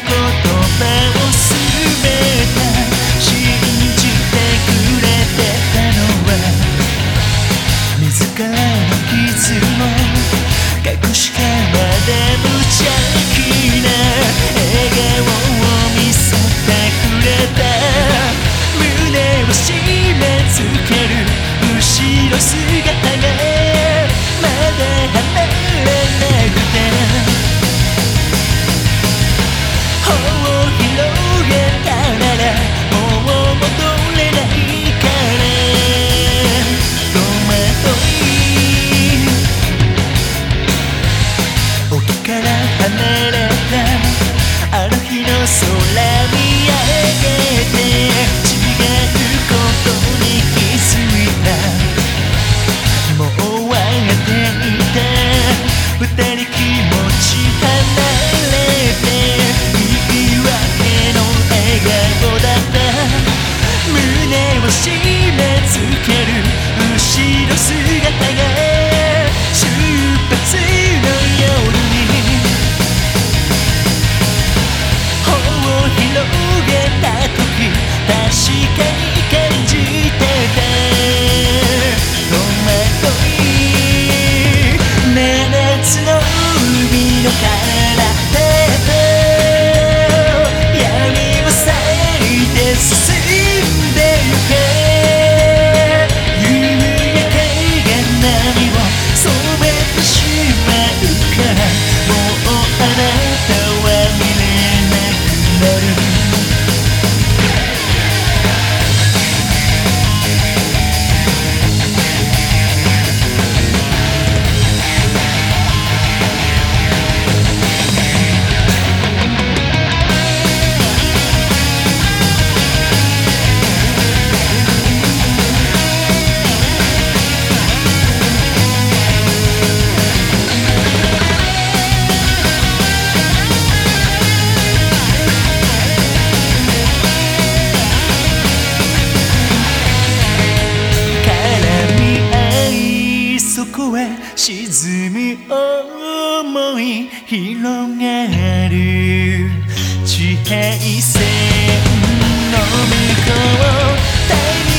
cantou. を締め付ける後ろ姿沈む想い広がる地平線の向こう